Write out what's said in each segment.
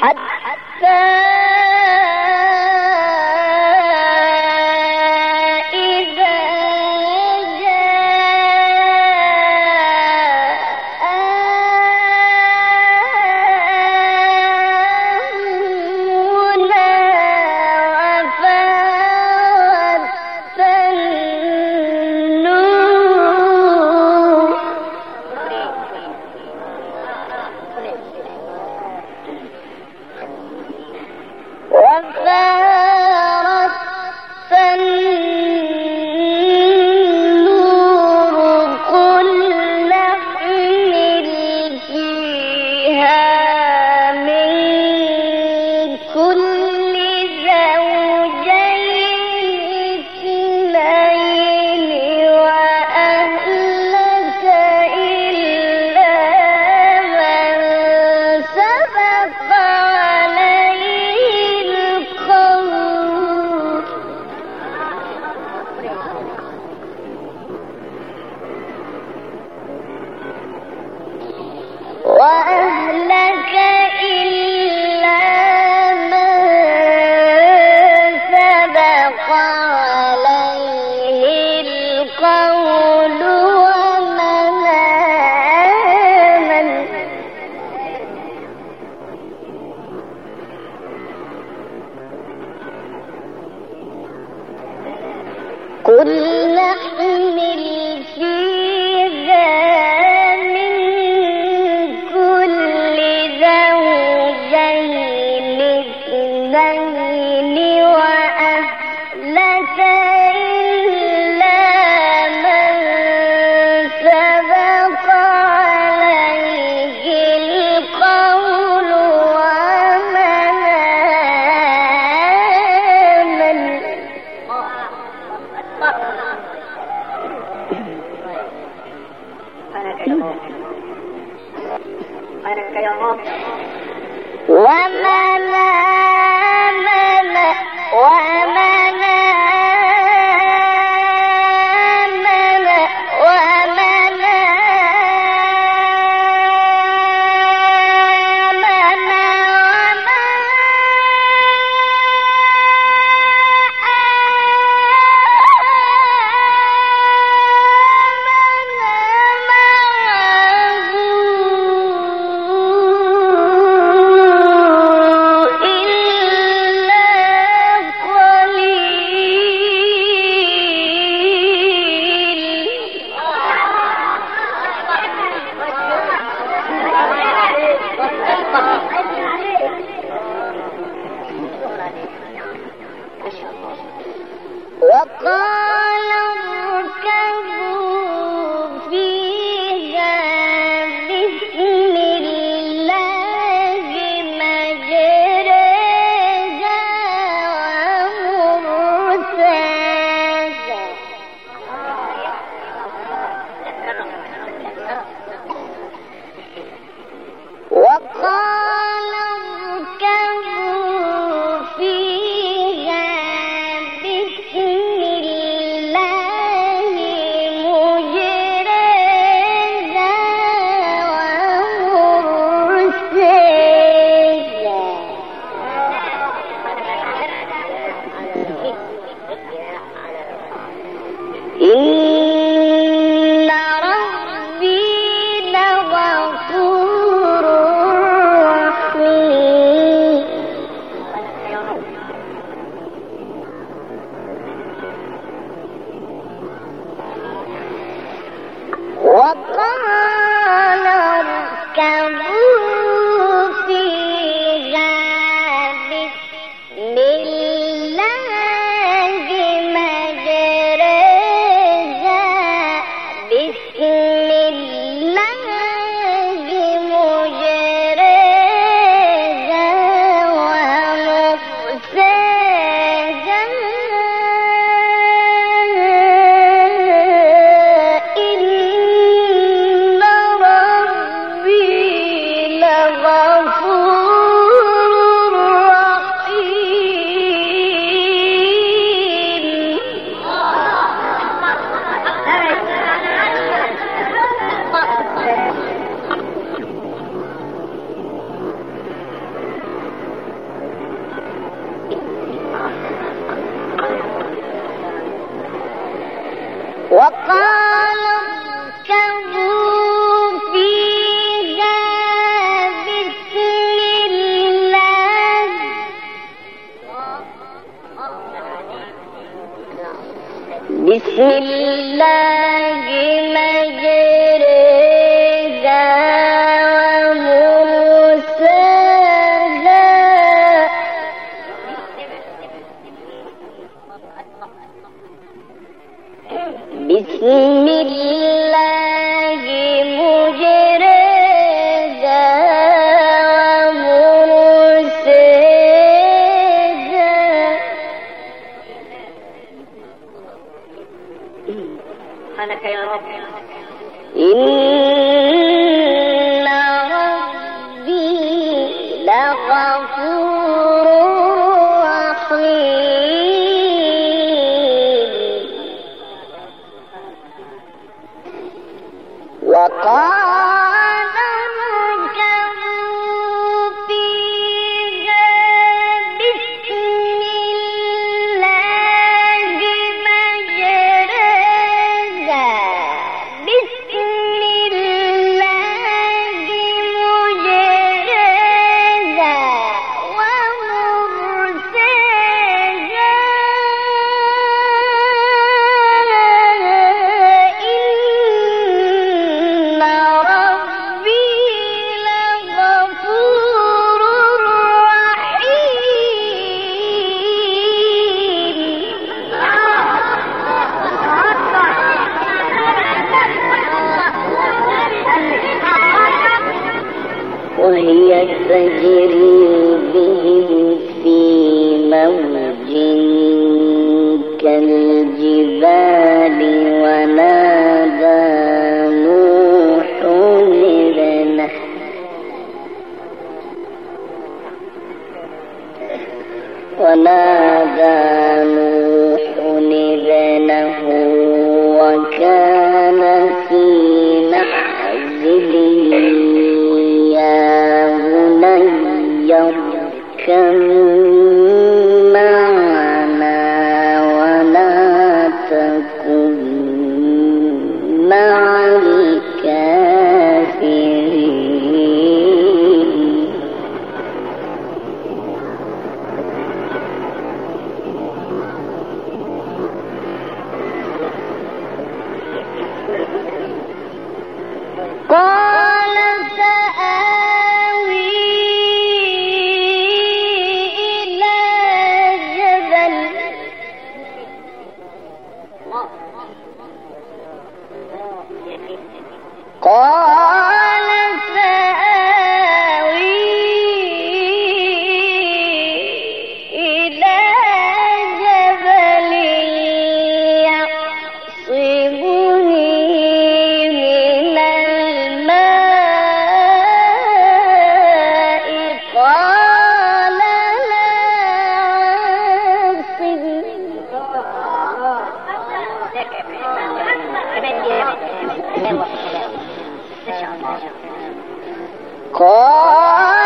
حتى love. Oh, وقال What? وقع بسم الله. كالجبال تكن مع قال Oh!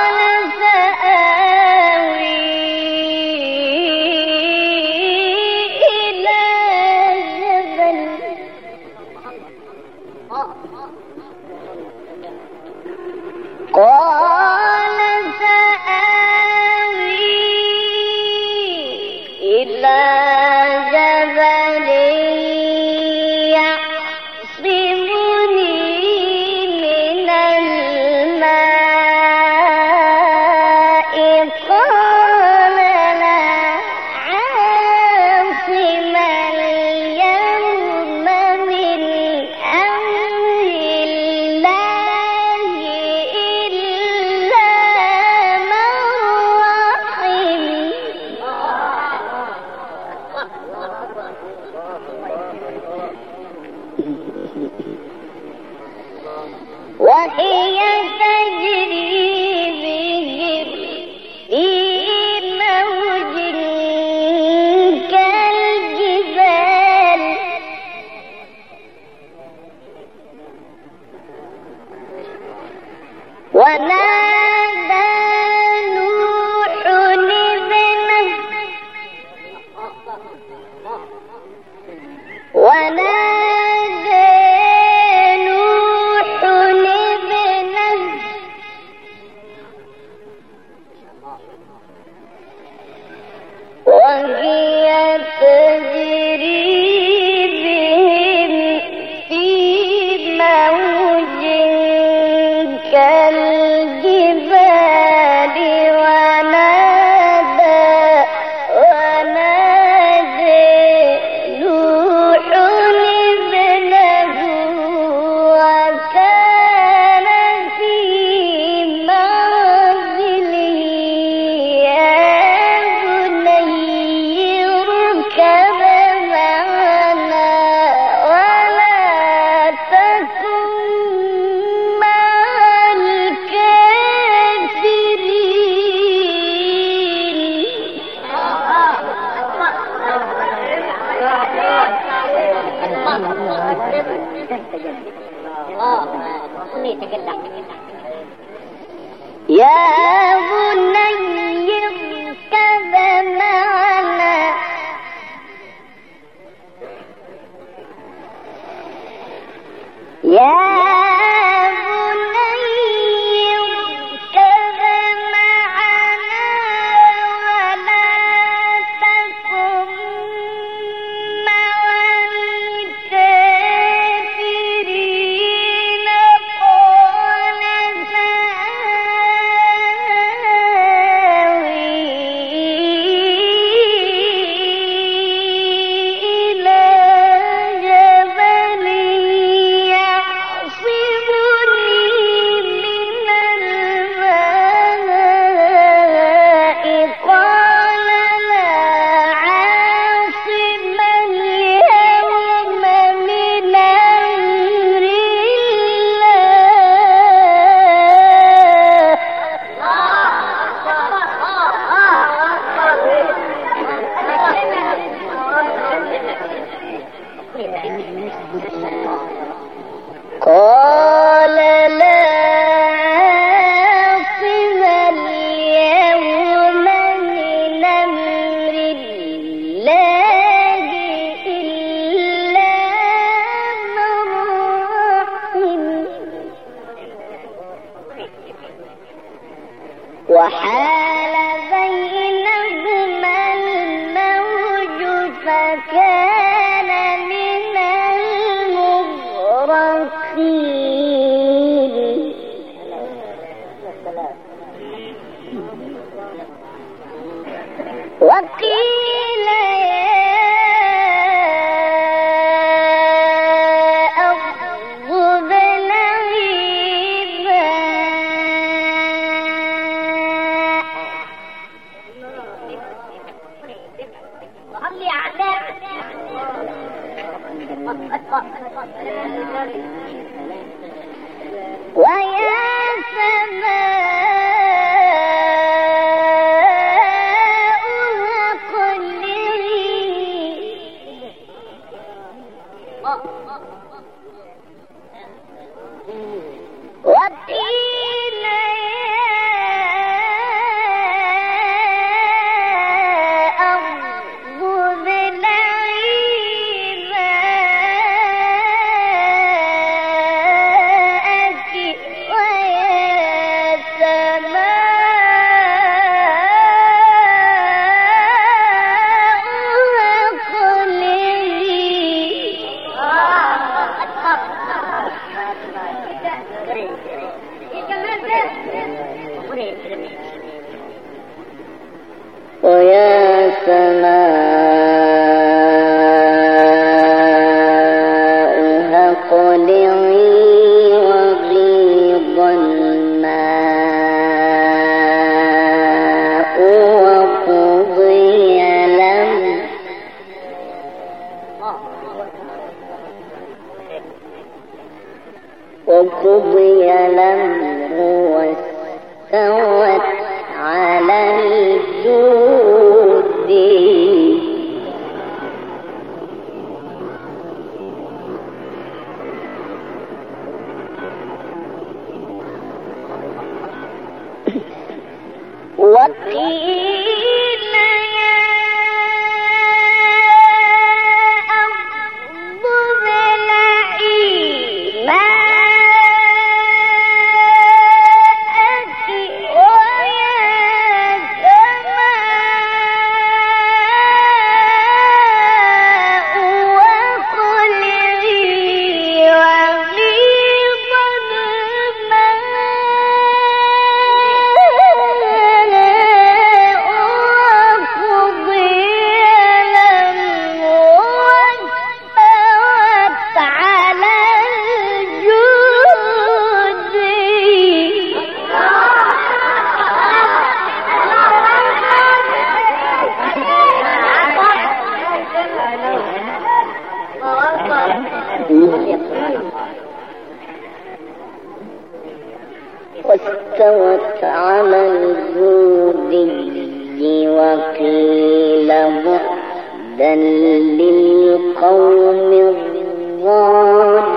What? الله يا بني اركب معنا يا وحال ويا سماء على الجودي وقيل بعدا للقوم الظالمين.